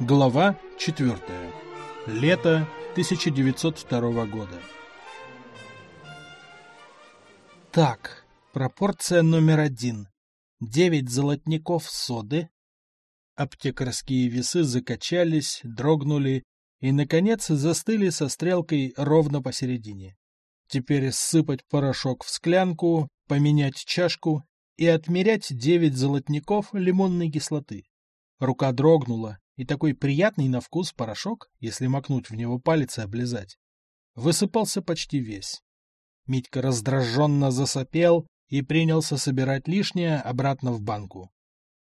Глава 4. Лето 1902 года. Так, пропорция номер один. Девять золотников соды. Аптекарские весы закачались, дрогнули и, наконец, застыли со стрелкой ровно посередине. Теперь сыпать порошок в склянку, поменять чашку и отмерять девять золотников лимонной кислоты. Рука дрогнула, и такой приятный на вкус порошок, если макнуть в него палец и облизать, высыпался почти весь. Митька раздраженно засопел и принялся собирать лишнее обратно в банку.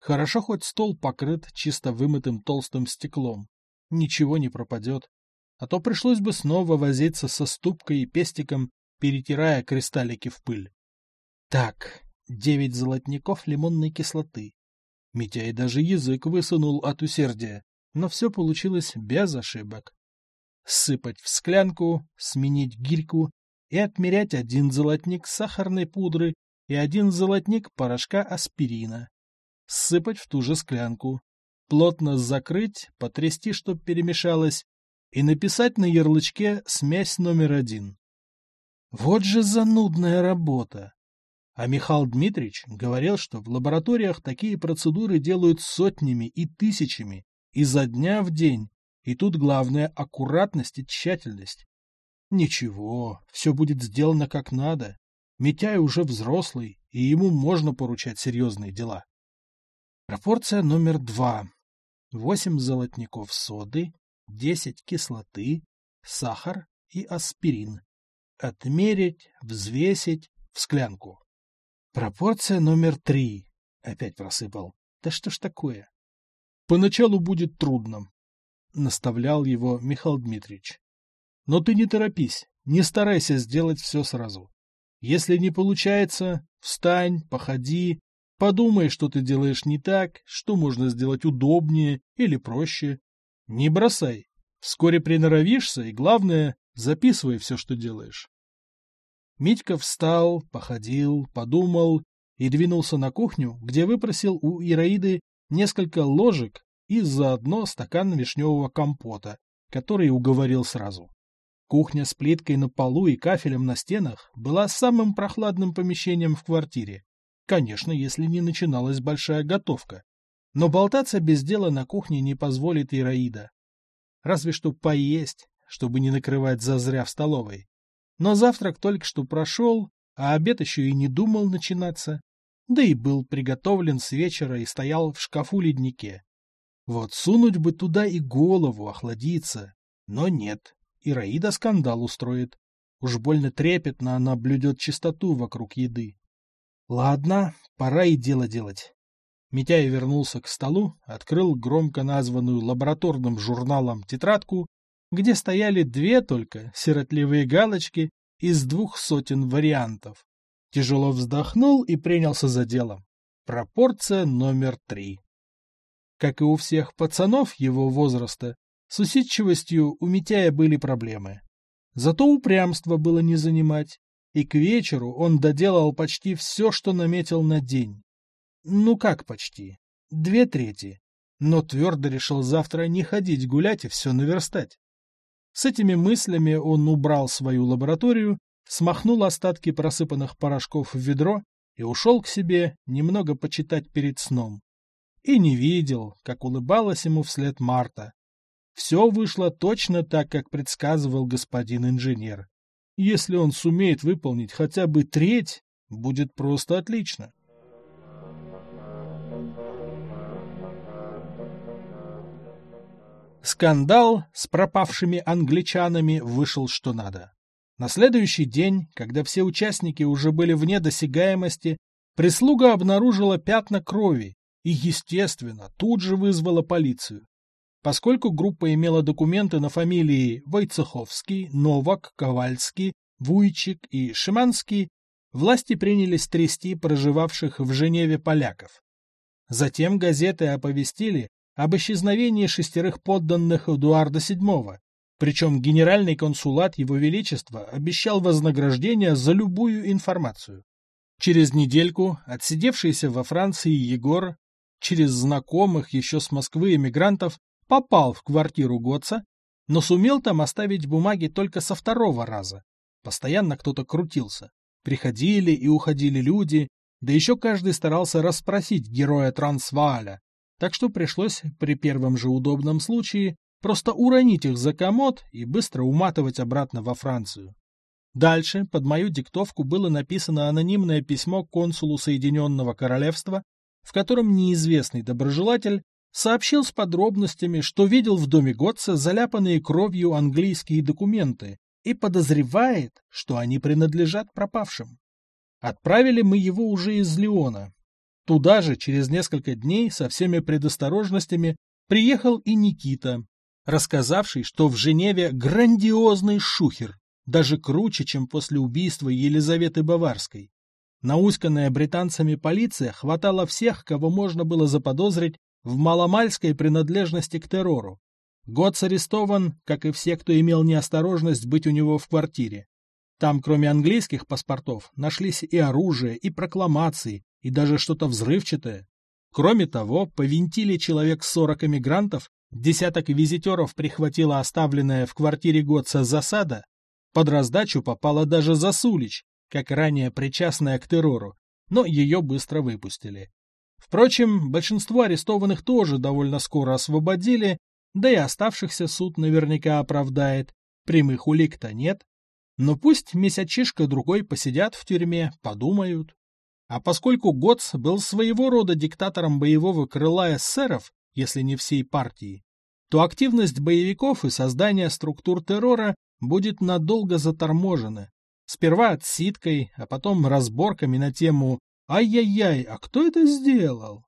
Хорошо хоть стол покрыт чисто вымытым толстым стеклом. Ничего не пропадет. А то пришлось бы снова возиться со ступкой и пестиком, перетирая кристаллики в пыль. Так, девять золотников лимонной кислоты. Митяй даже язык высунул от усердия, но все получилось без ошибок. Сыпать в склянку, сменить гирьку и отмерять один золотник сахарной пудры и один золотник порошка аспирина. Сыпать в ту же склянку, плотно закрыть, потрясти, чтоб перемешалось, и написать на ярлычке смесь номер один. Вот же занудная работа! А Михаил Дмитриевич говорил, что в лабораториях такие процедуры делают сотнями и тысячами, изо дня в день, и тут главное аккуратность и тщательность. Ничего, все будет сделано как надо. Митяй уже взрослый, и ему можно поручать серьезные дела. Пропорция номер два. Восемь золотников соды, десять кислоты, сахар и аспирин. Отмерить, взвесить в склянку. Пропорция номер три. Опять просыпал. Да что ж такое? Поначалу будет трудно, наставлял его Михаил Дмитриевич. Но ты не торопись, не старайся сделать все сразу. Если не получается, встань, походи, подумай, что ты делаешь не так, что можно сделать удобнее или проще. Не бросай. Вскоре приноровишься, и главное, записывай все, что делаешь. Митька встал, походил, подумал и двинулся на кухню, где выпросил у Ираиды несколько ложек и заодно стакан вишневого компота, который уговорил сразу. Кухня с плиткой на полу и кафелем на стенах была самым прохладным помещением в квартире. Конечно, если не начиналась большая готовка. Но болтаться без дела на кухне не позволит Ираида. Разве что поесть, чтобы не накрывать зазря в столовой. Но завтрак только что прошел, а обед еще и не думал начинаться, да и был приготовлен с вечера и стоял в шкафу-леднике. Вот сунуть бы туда и голову, охладиться, но нет, Ираида скандал устроит. Уж больно трепетно она блюдет чистоту вокруг еды. Ладно, пора и дело делать. Митяй вернулся к столу, открыл громко названную лабораторным журналом тетрадку где стояли две только сиротливые галочки из двух сотен вариантов. Тяжело вздохнул и принялся за дело. Пропорция номер три. Как и у всех пацанов его возраста, с усидчивостью у Митяя были проблемы. Зато упрямство было не занимать, и к вечеру он доделал почти все, что наметил на день. Ну как почти? Две трети. Но твердо решил завтра не ходить гулять и все наверстать. С этими мыслями он убрал свою лабораторию, смахнул остатки просыпанных порошков в ведро и ушел к себе немного почитать перед сном. И не видел, как улыбалась ему вслед Марта. Все вышло точно так, как предсказывал господин инженер. Если он сумеет выполнить хотя бы треть, будет просто отлично. Скандал с пропавшими англичанами вышел что надо. На следующий день, когда все участники уже были вне досягаемости, прислуга обнаружила пятна крови и, естественно, тут же вызвала полицию. Поскольку группа имела документы на фамилии Войцеховский, Новак, Ковальский, Вуйчик и Шиманский, власти принялись трясти проживавших в Женеве поляков. Затем газеты оповестили, об исчезновении шестерых подданных Эдуарда VII, причем генеральный консулат Его Величества обещал вознаграждение за любую информацию. Через недельку отсидевшийся во Франции Егор через знакомых еще с Москвы эмигрантов попал в квартиру Готца, но сумел там оставить бумаги только со второго раза. Постоянно кто-то крутился. Приходили и уходили люди, да еще каждый старался расспросить героя Трансвааля, так что пришлось при первом же удобном случае просто уронить их за комод и быстро уматывать обратно во Францию. Дальше под мою диктовку было написано анонимное письмо консулу Соединенного Королевства, в котором неизвестный доброжелатель сообщил с подробностями, что видел в доме Готца заляпанные кровью английские документы и подозревает, что они принадлежат пропавшим. Отправили мы его уже из Леона. Туда же через несколько дней со всеми предосторожностями приехал и Никита, рассказавший, что в Женеве грандиозный шухер, даже круче, чем после убийства Елизаветы Баварской. Науськанная британцами полиция хватала всех, кого можно было заподозрить в маломальской принадлежности к террору. Готс арестован, как и все, кто имел неосторожность быть у него в квартире. Там, кроме английских паспортов, нашлись и оружие, и прокламации, и даже что-то взрывчатое. Кроме того, повинтили человек 40 эмигрантов, десяток визитеров прихватила оставленная в квартире Готца засада, под раздачу попала даже Засулич, как ранее причастная к террору, но ее быстро выпустили. Впрочем, большинство арестованных тоже довольно скоро освободили, да и оставшихся суд наверняка оправдает, прямых улик-то нет. Но пусть месячишка другой посидят в тюрьме, подумают. А поскольку Готс был своего рода диктатором боевого крыла эсеров, если не всей партии, то активность боевиков и создание структур террора будет надолго заторможена. Сперва отсидкой, а потом разборками на тему Ай-яй-яй, а кто это сделал?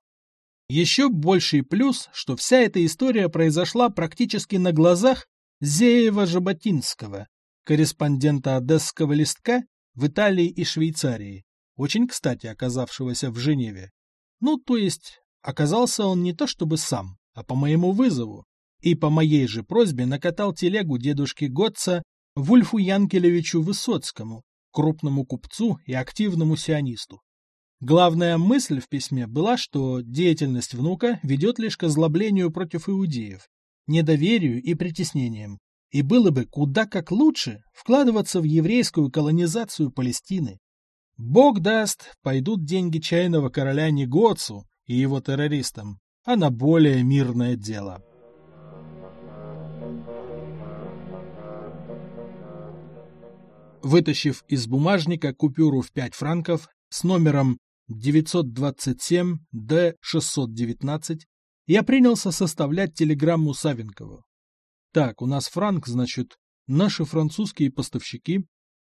Еще больший плюс, что вся эта история произошла практически на глазах Зеева-Жаботинского, корреспондента одесского листка в Италии и Швейцарии, очень кстати оказавшегося в Женеве. Ну, то есть, оказался он не то чтобы сам, а по моему вызову, и по моей же просьбе накатал телегу дедушки Готца Вульфу Янкелевичу Высоцкому, крупному купцу и активному сионисту. Главная мысль в письме была, что деятельность внука ведет лишь к озлоблению против иудеев, недоверию и притеснениям, и было бы куда как лучше вкладываться в еврейскую колонизацию Палестины. Бог даст, пойдут деньги чайного короля не Гоцу и его террористам, а на более мирное дело. Вытащив из бумажника купюру в 5 франков с номером 927-Д-619, я принялся составлять телеграмму Савенкову. Так, у нас франк, значит, наши французские поставщики.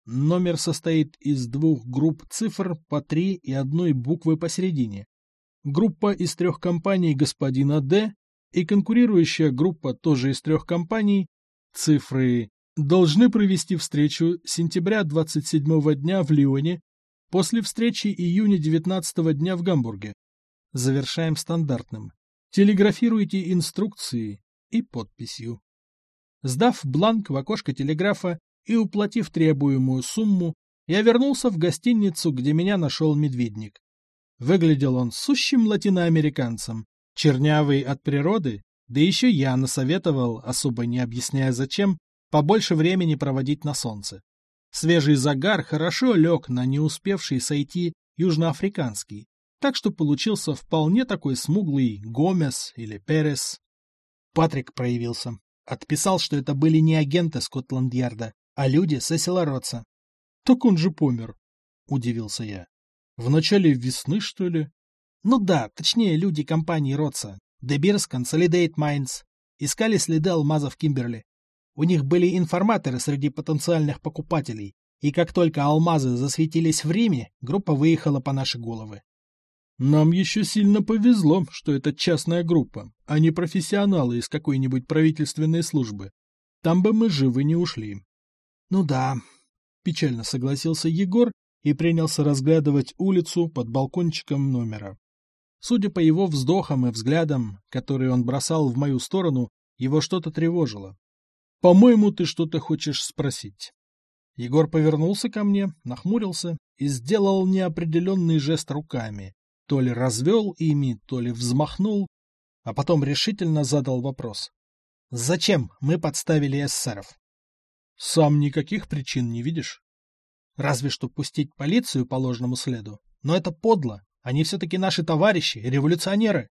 Номер состоит из двух групп цифр по три и одной буквы посередине. Группа из трех компаний господина Д и конкурирующая группа тоже из трех компаний, цифры, должны провести встречу сентября 27 дня в Лионе После встречи июня 19 дня в Гамбурге. Завершаем стандартным. Телеграфируйте инструкции и подписью. Сдав бланк в окошко телеграфа и уплатив требуемую сумму, я вернулся в гостиницу, где меня нашел медведник. Выглядел он сущим латиноамериканцем, чернявый от природы, да еще я насоветовал, особо не объясняя зачем, побольше времени проводить на солнце. Свежий загар хорошо лег на не успевший сойти южноафриканский, так что получился вполне такой смуглый Гомес или Перес. Патрик проявился. Отписал, что это были не агенты Скотланд-Ярда, а люди Сесилородца. — Так он же помер, — удивился я. — В начале весны, что ли? — Ну да, точнее, люди компании Ротса. Дебирс Consolidate Mines. Искали следы алмазов Кимберли. У них были информаторы среди потенциальных покупателей, и как только алмазы засветились в Риме, группа выехала по нашей головы. Нам еще сильно повезло, что это частная группа, а не профессионалы из какой-нибудь правительственной службы. Там бы мы живы не ушли. Ну да, печально согласился Егор и принялся разглядывать улицу под балкончиком номера. Судя по его вздохам и взглядам, которые он бросал в мою сторону, его что-то тревожило. По-моему, ты что-то хочешь спросить. Егор повернулся ко мне, нахмурился и сделал неопределенный жест руками. То ли развел ими, то ли взмахнул, а потом решительно задал вопрос. Зачем мы подставили эсеров? Сам никаких причин не видишь. Разве что пустить полицию по ложному следу. Но это подло. Они все-таки наши товарищи, революционеры.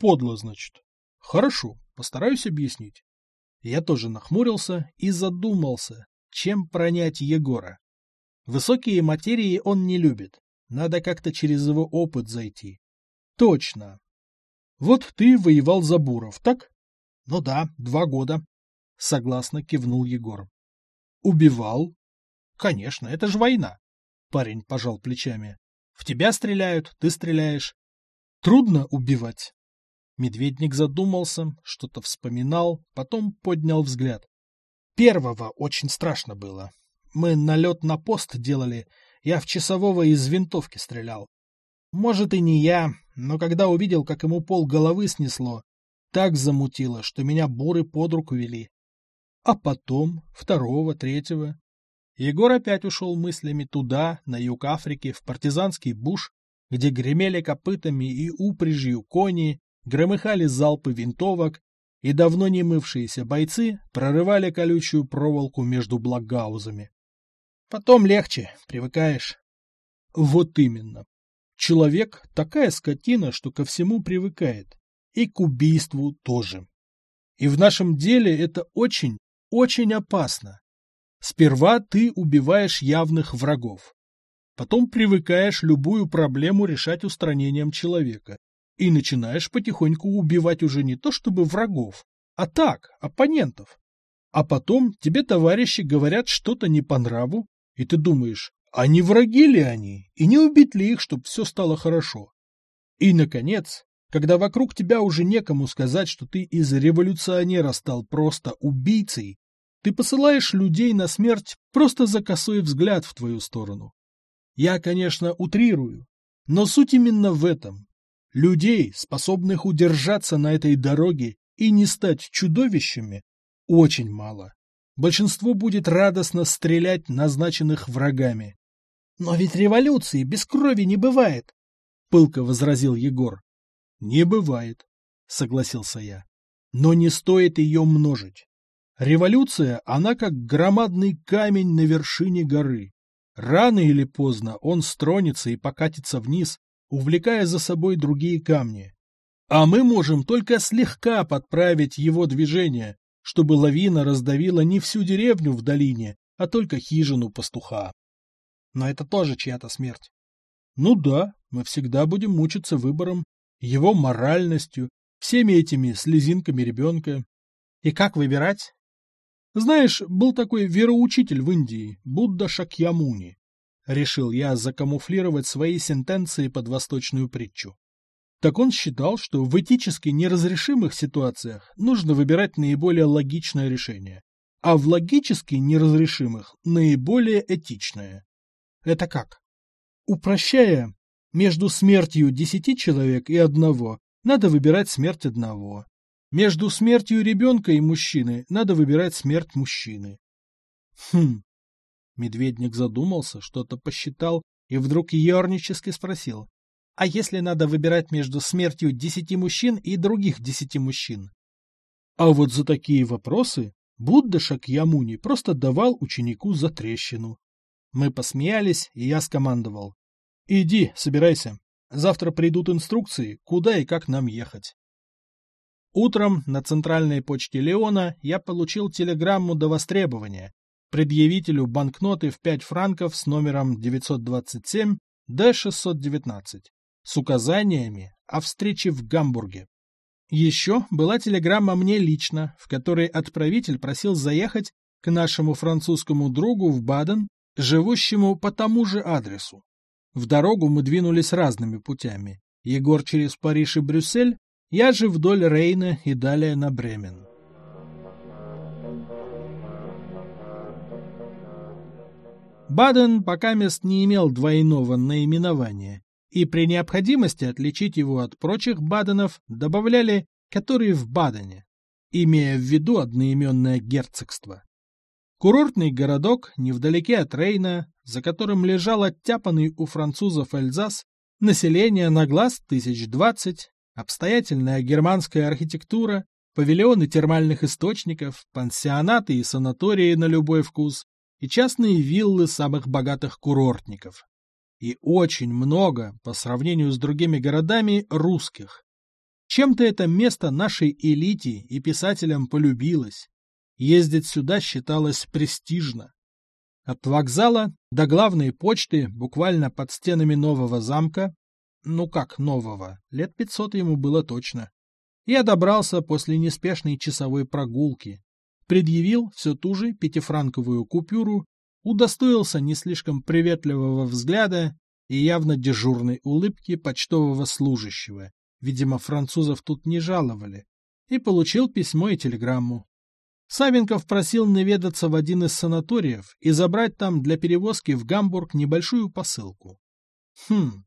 Подло, значит. Хорошо, постараюсь объяснить. Я тоже нахмурился и задумался, чем пронять Егора. Высокие материи он не любит. Надо как-то через его опыт зайти. Точно. Вот ты воевал за Буров, так? Ну да, два года. Согласно кивнул Егор. Убивал? Конечно, это же война. Парень пожал плечами. В тебя стреляют, ты стреляешь. Трудно убивать. Медведник задумался, что-то вспоминал, потом поднял взгляд. Первого очень страшно было. Мы налет на пост делали, я в часового из винтовки стрелял. Может и не я, но когда увидел, как ему пол головы снесло, так замутило, что меня буры под руку вели. А потом, второго, третьего. Егор опять ушел мыслями туда, на юг Африки, в партизанский буш, где гремели копытами и упряжью кони, громыхали залпы винтовок, и давно не мывшиеся бойцы прорывали колючую проволоку между блокгаузами. Потом легче, привыкаешь. Вот именно. Человек — такая скотина, что ко всему привыкает. И к убийству тоже. И в нашем деле это очень, очень опасно. Сперва ты убиваешь явных врагов. Потом привыкаешь любую проблему решать устранением человека. И начинаешь потихоньку убивать уже не то чтобы врагов, а так, оппонентов. А потом тебе товарищи говорят что-то не по нраву, и ты думаешь, а не враги ли они, и не убить ли их, чтобы все стало хорошо? И, наконец, когда вокруг тебя уже некому сказать, что ты из революционера стал просто убийцей, ты посылаешь людей на смерть просто за косой взгляд в твою сторону. Я, конечно, утрирую, но суть именно в этом. Людей, способных удержаться на этой дороге и не стать чудовищами, очень мало большинство будет радостно стрелять назначенных врагами. — Но ведь революции без крови не бывает, — пылко возразил Егор. — Не бывает, — согласился я. — Но не стоит ее множить. Революция, она как громадный камень на вершине горы. Рано или поздно он стронется и покатится вниз, увлекая за собой другие камни. А мы можем только слегка подправить его движение, чтобы лавина раздавила не всю деревню в долине, а только хижину пастуха. Но это тоже чья-то смерть. Ну да, мы всегда будем мучиться выбором, его моральностью, всеми этими слезинками ребенка. И как выбирать? Знаешь, был такой вероучитель в Индии, Будда Шакьямуни. Решил я закамуфлировать свои сентенции под восточную притчу так он считал, что в этически неразрешимых ситуациях нужно выбирать наиболее логичное решение, а в логически неразрешимых – наиболее этичное. Это как? Упрощая, между смертью десяти человек и одного надо выбирать смерть одного. Между смертью ребенка и мужчины надо выбирать смерть мужчины. Хм. Медведник задумался, что-то посчитал и вдруг ернически спросил. А если надо выбирать между смертью десяти мужчин и других десяти мужчин? А вот за такие вопросы Будда Шакьямуни просто давал ученику за трещину. Мы посмеялись, и я скомандовал. «Иди, собирайся. Завтра придут инструкции, куда и как нам ехать». Утром на центральной почте Леона я получил телеграмму до востребования, предъявителю банкноты в 5 франков с номером 927 Д619 с указаниями о встрече в Гамбурге. Еще была телеграмма мне лично, в которой отправитель просил заехать к нашему французскому другу в Баден, живущему по тому же адресу. В дорогу мы двинулись разными путями. Егор через Париж и Брюссель, я же вдоль Рейна и далее на Бремен. Баден пока мест не имел двойного наименования, и при необходимости отличить его от прочих Баденов добавляли «которые в Бадене», имея в виду одноименное герцогство. Курортный городок невдалеке от Рейна, за которым лежал оттяпанный у французов Эльзас, население на глаз тысяч двадцать, обстоятельная германская архитектура, павильоны термальных источников, пансионаты и санатории на любой вкус, и частные виллы самых богатых курортников. И очень много, по сравнению с другими городами, русских. Чем-то это место нашей элите и писателям полюбилось. Ездить сюда считалось престижно. От вокзала до главной почты, буквально под стенами нового замка, ну как нового, лет пятьсот ему было точно, я добрался после неспешной часовой прогулки, предъявил все ту же пятифранковую купюру, удостоился не слишком приветливого взгляда и явно дежурной улыбки почтового служащего, видимо, французов тут не жаловали, и получил письмо и телеграмму. Савенков просил наведаться в один из санаториев и забрать там для перевозки в Гамбург небольшую посылку. Хм,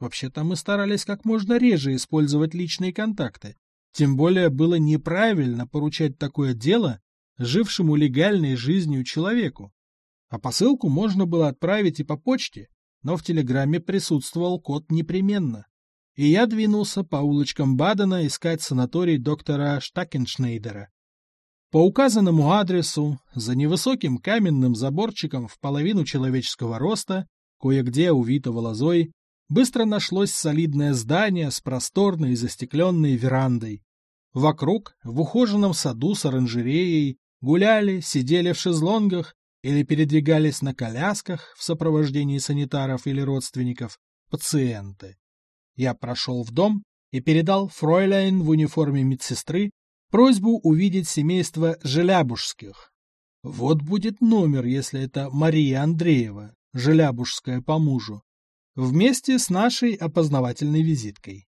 вообще-то мы старались как можно реже использовать личные контакты. Тем более было неправильно поручать такое дело жившему легальной жизнью человеку. А посылку можно было отправить и по почте, но в телеграмме присутствовал код непременно. И я двинулся по улочкам Бадена искать санаторий доктора Штакеншнейдера. По указанному адресу, за невысоким каменным заборчиком в половину человеческого роста, кое-где увитого лозой, быстро нашлось солидное здание с просторной застекленной верандой. Вокруг, в ухоженном саду с оранжереей, гуляли, сидели в шезлонгах или передвигались на колясках в сопровождении санитаров или родственников пациенты. Я прошел в дом и передал фройляйн в униформе медсестры просьбу увидеть семейство Желябужских. Вот будет номер, если это Мария Андреева, Желябужская по мужу, вместе с нашей опознавательной визиткой.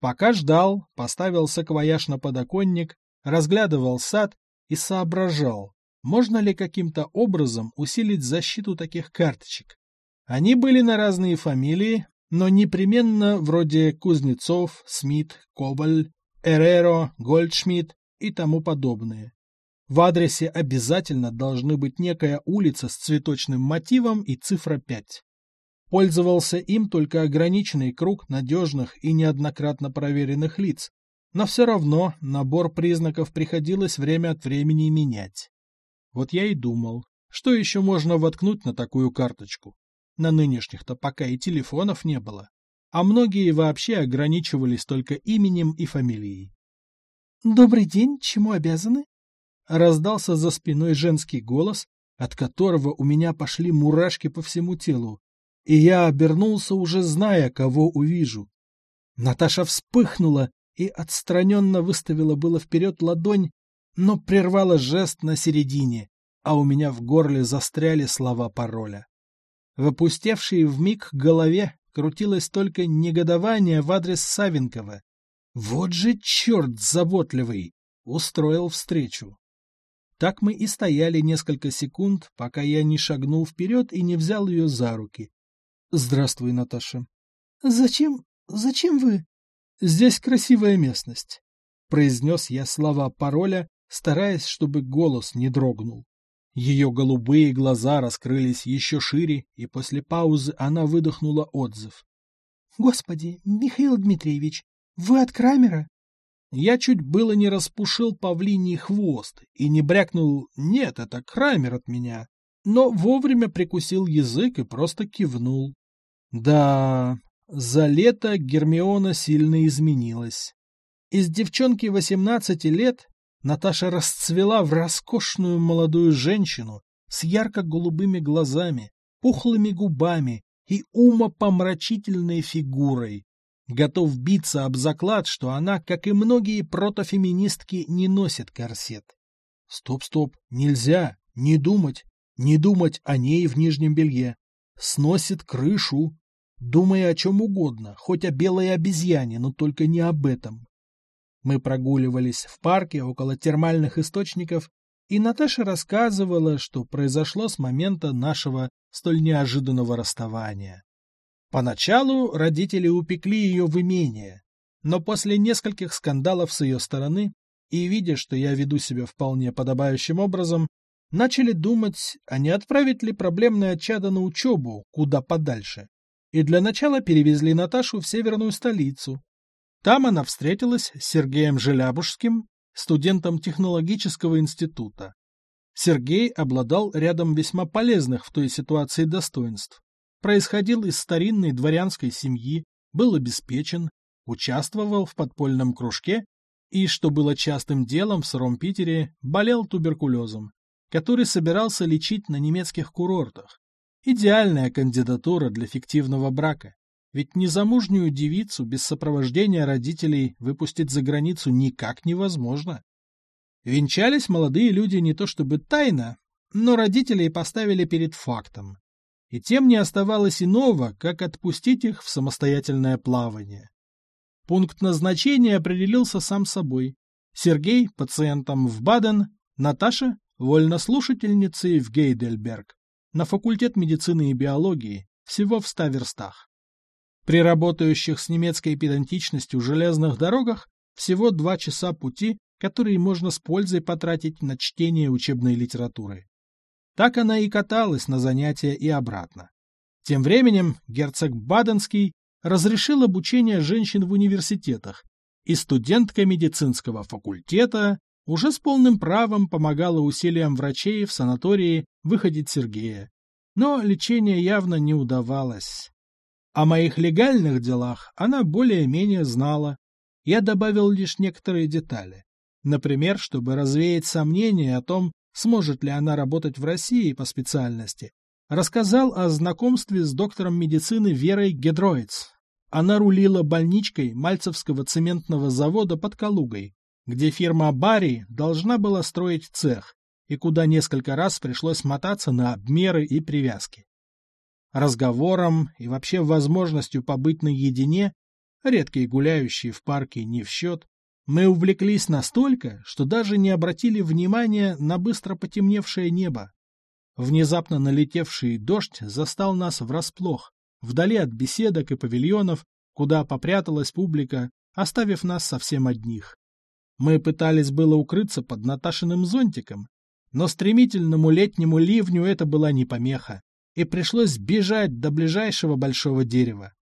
Пока ждал, поставил саквояж на подоконник, разглядывал сад и соображал, можно ли каким-то образом усилить защиту таких карточек. Они были на разные фамилии, но непременно вроде Кузнецов, Смит, Кобаль, Эреро, Гольдшмидт и тому подобное. В адресе обязательно должны быть некая улица с цветочным мотивом и цифра 5. Пользовался им только ограниченный круг надежных и неоднократно проверенных лиц, но все равно набор признаков приходилось время от времени менять. Вот я и думал, что еще можно воткнуть на такую карточку. На нынешних-то пока и телефонов не было, а многие вообще ограничивались только именем и фамилией. «Добрый день, чему обязаны?» Раздался за спиной женский голос, от которого у меня пошли мурашки по всему телу, и я обернулся, уже зная, кого увижу. Наташа вспыхнула и отстраненно выставила было вперед ладонь, но прервала жест на середине, а у меня в горле застряли слова пароля. В опустевшей вмиг голове крутилось только негодование в адрес Савенкова. Вот же черт заботливый! Устроил встречу. Так мы и стояли несколько секунд, пока я не шагнул вперед и не взял ее за руки. «Здравствуй, Наташа». «Зачем... зачем вы...» «Здесь красивая местность», — произнес я слова пароля, стараясь, чтобы голос не дрогнул. Ее голубые глаза раскрылись еще шире, и после паузы она выдохнула отзыв. «Господи, Михаил Дмитриевич, вы от Крамера?» Я чуть было не распушил павлиний хвост и не брякнул «нет, это Крамер от меня», но вовремя прикусил язык и просто кивнул. Да, за лето Гермиона сильно изменилась. Из девчонки 18 лет Наташа расцвела в роскошную молодую женщину с ярко-голубыми глазами, пухлыми губами и умопомрачительной фигурой. Готов биться об заклад, что она, как и многие протофеминистки, не носит корсет. Стоп-стоп, нельзя, не думать, не думать о ней в нижнем белье. Сносит крышу, думая о чем угодно, хоть о белой обезьяне, но только не об этом. Мы прогуливались в парке около термальных источников, и Наташа рассказывала, что произошло с момента нашего столь неожиданного расставания. Поначалу родители упекли ее в имение, но после нескольких скандалов с ее стороны и видя, что я веду себя вполне подобающим образом, начали думать, а не отправить ли проблемное чадо на учебу куда подальше и для начала перевезли Наташу в северную столицу. Там она встретилась с Сергеем Желябужским, студентом технологического института. Сергей обладал рядом весьма полезных в той ситуации достоинств. Происходил из старинной дворянской семьи, был обеспечен, участвовал в подпольном кружке и, что было частым делом в Сыром Питере, болел туберкулезом, который собирался лечить на немецких курортах. Идеальная кандидатура для фиктивного брака. Ведь незамужнюю девицу без сопровождения родителей выпустить за границу никак невозможно. Венчались молодые люди не то чтобы тайно, но родителей поставили перед фактом. И тем не оставалось иного, как отпустить их в самостоятельное плавание. Пункт назначения определился сам собой. Сергей – пациентом в Баден, Наташа – вольнослушательницей в Гейдельберг, на факультет медицины и биологии, всего в ста верстах. При работающих с немецкой педантичностью железных дорогах всего два часа пути, которые можно с пользой потратить на чтение учебной литературы. Так она и каталась на занятия и обратно. Тем временем герцог Баденский разрешил обучение женщин в университетах, и студентка медицинского факультета уже с полным правом помогала усилиям врачей в санатории выходить Сергея. Но лечение явно не удавалось. О моих легальных делах она более-менее знала. Я добавил лишь некоторые детали. Например, чтобы развеять сомнения о том, сможет ли она работать в России по специальности, рассказал о знакомстве с доктором медицины Верой Гедроиц. Она рулила больничкой Мальцевского цементного завода под Калугой, где фирма Барри должна была строить цех, и куда несколько раз пришлось мотаться на обмеры и привязки разговором и вообще возможностью побыть наедине, редкие гуляющие в парке не в счет, мы увлеклись настолько, что даже не обратили внимания на быстро потемневшее небо. Внезапно налетевший дождь застал нас врасплох, вдали от беседок и павильонов, куда попряталась публика, оставив нас совсем одних. Мы пытались было укрыться под Наташиным зонтиком, но стремительному летнему ливню это была не помеха и пришлось бежать до ближайшего большого дерева.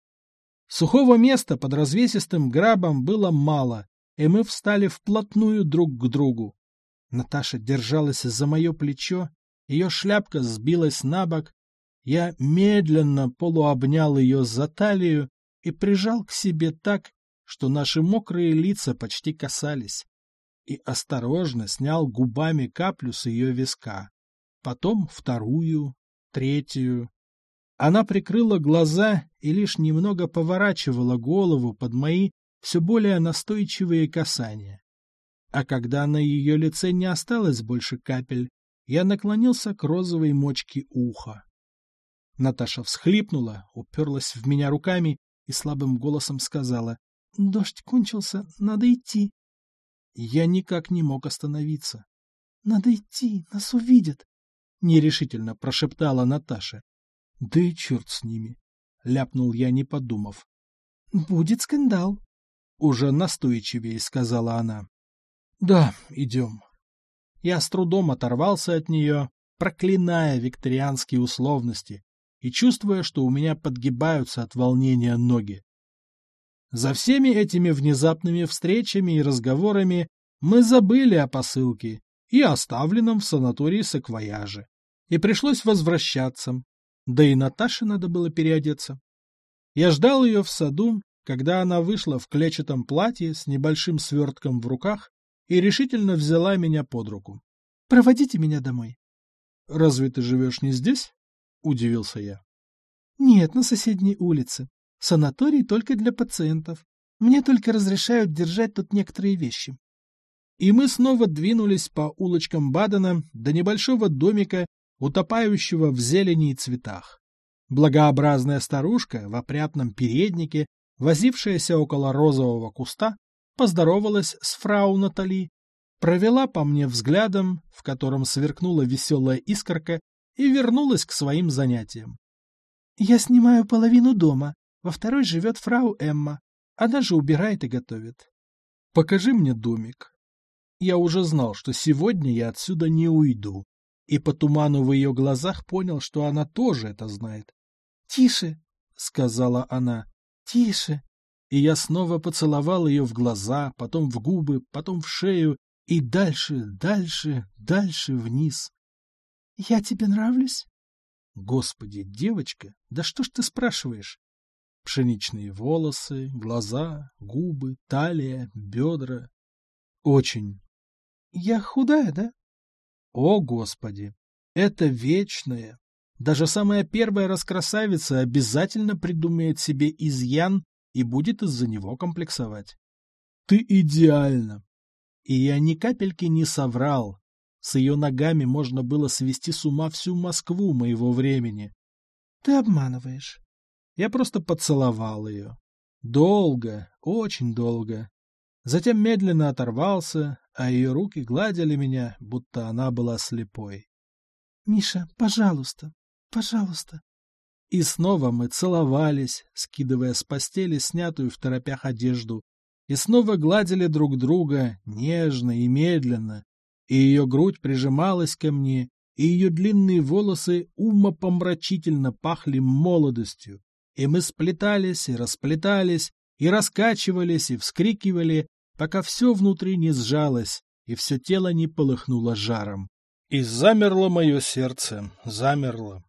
Сухого места под развесистым грабом было мало, и мы встали вплотную друг к другу. Наташа держалась за мое плечо, ее шляпка сбилась на бок. Я медленно полуобнял ее за талию и прижал к себе так, что наши мокрые лица почти касались, и осторожно снял губами каплю с ее виска, потом вторую, третью. Она прикрыла глаза и лишь немного поворачивала голову под мои все более настойчивые касания. А когда на ее лице не осталось больше капель, я наклонился к розовой мочке уха. Наташа всхлипнула, уперлась в меня руками и слабым голосом сказала, «Дождь кончился, надо идти». Я никак не мог остановиться. «Надо идти, нас увидят. — нерешительно прошептала Наташа. — Да и черт с ними! — ляпнул я, не подумав. — Будет скандал, — уже настойчивее сказала она. — Да, идем. Я с трудом оторвался от нее, проклиная викторианские условности и чувствуя, что у меня подгибаются от волнения ноги. За всеми этими внезапными встречами и разговорами мы забыли о посылке и оставленном в санатории саквояже и пришлось возвращаться. Да и Наташе надо было переодеться. Я ждал ее в саду, когда она вышла в клетчатом платье с небольшим свертком в руках и решительно взяла меня под руку. — Проводите меня домой. — Разве ты живешь не здесь? — удивился я. — Нет, на соседней улице. Санаторий только для пациентов. Мне только разрешают держать тут некоторые вещи. И мы снова двинулись по улочкам Бадена до небольшого домика утопающего в зелени и цветах. Благообразная старушка в опрятном переднике, возившаяся около розового куста, поздоровалась с фрау Натали, провела по мне взглядом, в котором сверкнула веселая искорка, и вернулась к своим занятиям. «Я снимаю половину дома, во второй живет фрау Эмма. Она же убирает и готовит. Покажи мне домик. Я уже знал, что сегодня я отсюда не уйду, и по туману в ее глазах понял, что она тоже это знает. «Тише!» — сказала она. «Тише!» И я снова поцеловал ее в глаза, потом в губы, потом в шею, И дальше, дальше, дальше вниз. Я тебе нравлюсь? Господи, девочка, да что ж ты спрашиваешь? Пшеничные волосы, глаза, губы, талия, бедра. Очень. Я худая, да? О, Господи! Это вечное. Даже самая первая раскрасавица обязательно придумает себе изъян и будет из-за него комплексовать. Ты идеальна. И я ни капельки не соврал. С ее ногами можно было свести с ума всю Москву моего времени. Ты обманываешь. Я просто поцеловал ее. Долго, очень долго. Затем медленно оторвался, а ее руки гладили меня, будто она была слепой. — Миша, пожалуйста, пожалуйста. И снова мы целовались, скидывая с постели снятую в торопях одежду, и снова гладили друг друга нежно и медленно, и ее грудь прижималась ко мне, и ее длинные волосы умопомрачительно пахли молодостью, и мы сплетались и расплетались, и раскачивались, и вскрикивали, пока все внутри не сжалось, и все тело не полыхнуло жаром. И замерло мое сердце, замерло.